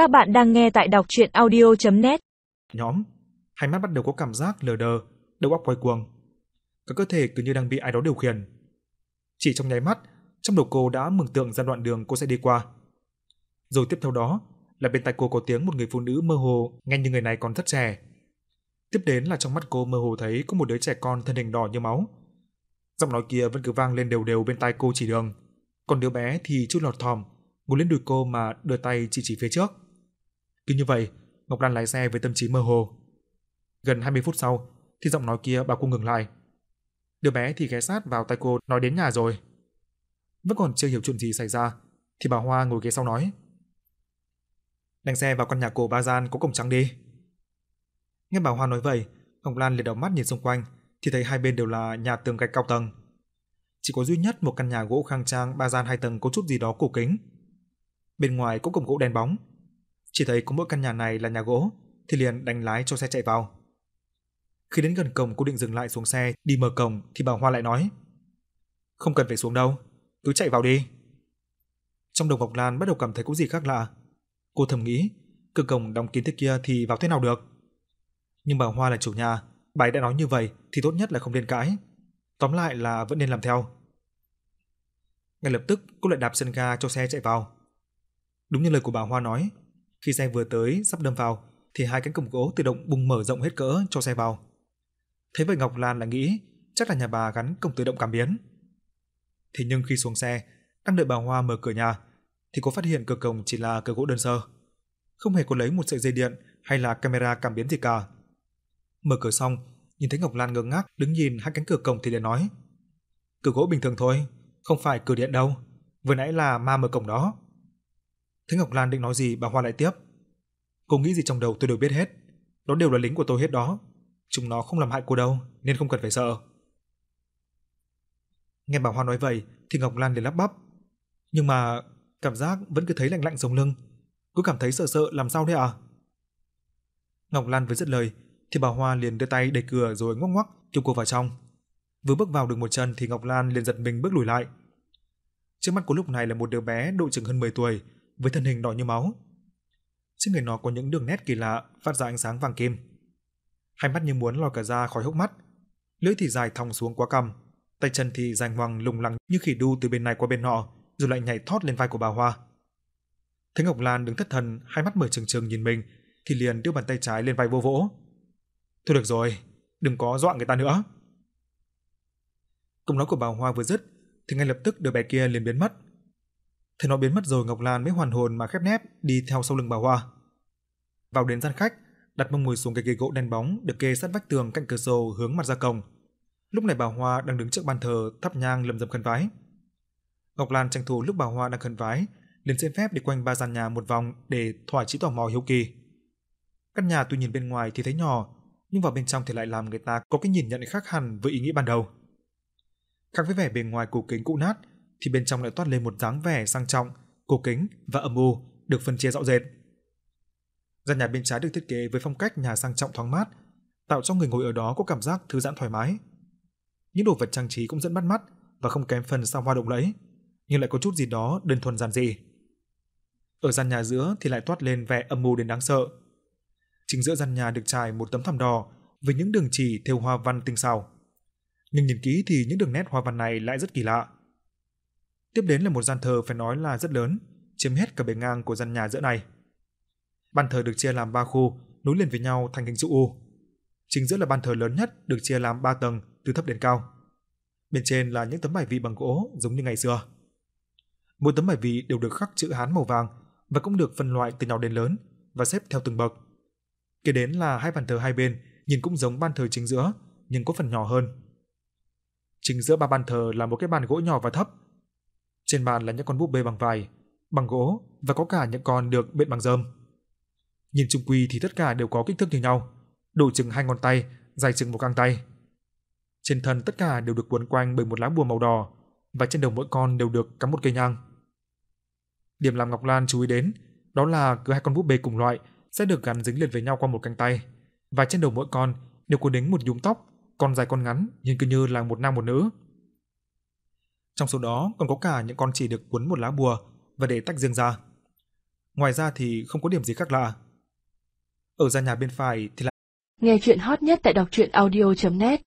Các bạn đang nghe tại đọc chuyện audio.net Nhóm, hai mắt bắt đầu có cảm giác lờ đờ, đầu óc quay cuồng. Cả cơ thể cứ như đang bị ai đó điều khiển. Chỉ trong nháy mắt, trong đầu cô đã mường tượng ra đoạn đường cô sẽ đi qua. Rồi tiếp theo đó là bên tai cô có tiếng một người phụ nữ mơ hồ, nghe như người này còn rất trẻ. Tiếp đến là trong mắt cô mơ hồ thấy có một đứa trẻ con thân hình đỏ như máu. Giọng nói kia vẫn cứ vang lên đều đều bên tai cô chỉ đường. Còn đứa bé thì chút lọt thòm, ngồi lên đùi cô mà đưa tay chỉ chỉ phía trước. Cứ như vậy, Ngọc Lan lái xe với tâm trí mơ hồ. Gần 20 phút sau thì giọng nói kia bà cô ngừng lại. Đứa bé thì ghé sát vào tay cô nói đến nhà rồi. Vẫn còn chưa hiểu chuyện gì xảy ra thì bà Hoa ngồi ghế sau nói: "Đánh xe vào căn nhà cổ Ba Gian có cổng trắng đi." Nghe bà Hoa nói vậy, Ngọc Lan liền đầu mắt nhìn xung quanh thì thấy hai bên đều là nhà tường gạch cao tầng. Chỉ có duy nhất một căn nhà gỗ khang trang ba gian hai tầng có chút gì đó cổ kính. Bên ngoài có cổng gỗ đen bóng. Chỉ thấy có mỗi căn nhà này là nhà gỗ thì liền đánh lái cho xe chạy vào. Khi đến gần cổng cô định dừng lại xuống xe đi mở cổng thì bà Hoa lại nói: "Không cần phải xuống đâu, cứ chạy vào đi." Trong đầu Ngọc Lan bắt đầu cảm thấy có gì khác lạ. Cô thầm nghĩ, cửa cổng đóng kín thế kia thì vào thế nào được? Nhưng bà Hoa là chủ nhà, bà ấy đã nói như vậy thì tốt nhất là không nên cãi. Tóm lại là vẫn nên làm theo. Ngay lập tức cô lại đạp chân ga cho xe chạy vào. Đúng như lời của bà Hoa nói, khi xe vừa tới sắp đâm vào thì hai cánh cổng gỗ tự động bung mở rộng hết cỡ cho xe vào. Thế vậy Ngọc Lan lại nghĩ chắc là nhà bà gắn cổng tự động cảm biến. Thế nhưng khi xuống xe, đang đợi bà Hoa mở cửa nhà thì cô phát hiện cửa cổng chỉ là cửa gỗ đơn sơ, không hề có lấy một sợi dây điện hay là camera cảm biến gì cả. Mở cửa xong, nhìn thấy Ngọc Lan ngơ ngác đứng nhìn hai cánh cửa cổng thì liền nói: "Cửa gỗ bình thường thôi, không phải cửa điện đâu, vừa nãy là ma mở cổng đó." Thế Ngọc Lan định nói gì, bà Hoa lại tiếp: "Cô nghĩ gì trong đầu tôi đều biết hết, đó đều là lính của tôi hết đó, chúng nó không làm hại cô đâu, nên không cần phải sợ." Nghe bà Hoa nói vậy thì Ngọc Lan liền lắp bắp: "Nhưng mà cảm giác vẫn cứ thấy lạnh lạnh sống lưng, cứ cảm thấy sợ sợ làm sao thế à?" Ngọc Lan vừa dứt lời thì bà Hoa liền đưa tay đẩy cửa rồi ngoắc ngoắc kêu cô vào trong. Vừa bước vào được một chân thì Ngọc Lan liền giật mình bước lùi lại. Trước mắt cô lúc này là một đứa bé độ chừng hơn 10 tuổi với thân hình đỏ như máu. Trên người nó có những đường nét kỳ lạ phát ra ánh sáng vàng kim. Hai mắt như muốn lòi cả ra khỏi hốc mắt, lưỡi thì dài thòng xuống quá cằm, tay chân thì dài ngoằng lùng lẳng như khỉ đu từ bên này qua bên nọ, rồi lại nhảy thót lên vai của bà Hoa. Thấy Ngọc Lan đứng thất thần, hai mắt mở trừng trừng nhìn mình, thì liền đưa bàn tay trái lên vai vô vỗ. Thôi được rồi, đừng có dọa người ta nữa. Câu nói của bà Hoa vừa dứt thì ngay lập tức đứa bé kia liền biến mất. Thấy nó biến mất rồi Ngọc Lan mới hoàn hồn mà khép nép đi theo sau lưng bà Hoa. Vào đến gian khách, đặt mông ngồi xuống cái ghế gỗ đen bóng được kê sát vách tường cạnh cửa sổ hướng mặt ra cổng. Lúc này bà Hoa đang đứng trước bàn thờ thắp nhang lầm rầm khấn vái. Ngọc Lan tranh thủ lúc bà Hoa đang khấn vái, liền xin phép đi quanh ba gian nhà một vòng để thỏa chí tò mò hiếu kỳ. Căn nhà tuy nhìn bên ngoài thì thấy nhỏ, nhưng vào bên trong thì lại làm người ta có cái nhìn nhận khác hẳn với ý nghĩ ban đầu. Khác với vẻ bề ngoài cổ kính cũ nát, thì bên trong lại toát lên một dáng vẻ sang trọng, cổ kính và âm u được phân chia rõ rệt. Gian nhà bên trái được thiết kế với phong cách nhà sang trọng thoáng mát, tạo cho người ngồi ở đó có cảm giác thư giãn thoải mái. Những đồ vật trang trí cũng dẫn bắt mắt và không kém phần sao hoa động lẫy, nhưng lại có chút gì đó đơn thuần giản dị. Ở gian nhà giữa thì lại toát lên vẻ âm u đến đáng sợ, Chính giữa gian nhà được trải một tấm thảm đỏ với những đường chỉ thêu hoa văn tinh xảo. Nhưng nhìn kỹ thì những đường nét hoa văn này lại rất kỳ lạ. Tiếp đến là một gian thờ phải nói là rất lớn, chiếm hết cả bề ngang của gian nhà giữa này. Ban thờ được chia làm ba khu, nối liền với nhau thành hình chữ U. Chính giữa là ban thờ lớn nhất được chia làm 3 tầng từ thấp đến cao. Bên trên là những tấm bài vị bằng gỗ giống như ngày xưa. Mỗi tấm bài vị đều được khắc chữ Hán màu vàng và cũng được phân loại từ nhỏ đến lớn và xếp theo từng bậc. Kế đến là hai bàn thờ hai bên, nhìn cũng giống ban thờ chính giữa, nhưng có phần nhỏ hơn. Chính giữa ba bàn thờ là một cái bàn gỗ nhỏ và thấp. Trên bàn là những con búp bê bằng vải, bằng gỗ và có cả những con được bện bằng rơm. Nhìn chung quy thì tất cả đều có kích thước như nhau, độ chừng hai ngón tay, dài chừng một găng tay. Trên thân tất cả đều được quấn quanh bởi một lá bùa màu đỏ và trên đầu mỗi con đều được cắm một cây nhang. Điểm làm Ngọc Lan chú ý đến đó là cứ hai con búp bê cùng loại sẽ được gắn dính liền với nhau qua một cánh tay, và trên đầu mỗi con đều có đính một nhúm tóc, con dài con ngắn, nhìn cứ như là một nam một nữ. Trong số đó còn có cả những con chỉ được quấn một lá bùa và để tách riêng ra. Ngoài ra thì không có điểm gì khác lạ. Ở gian nhà bên phải thì là Nghe chuyện hot nhất tại đọc truyện audio.net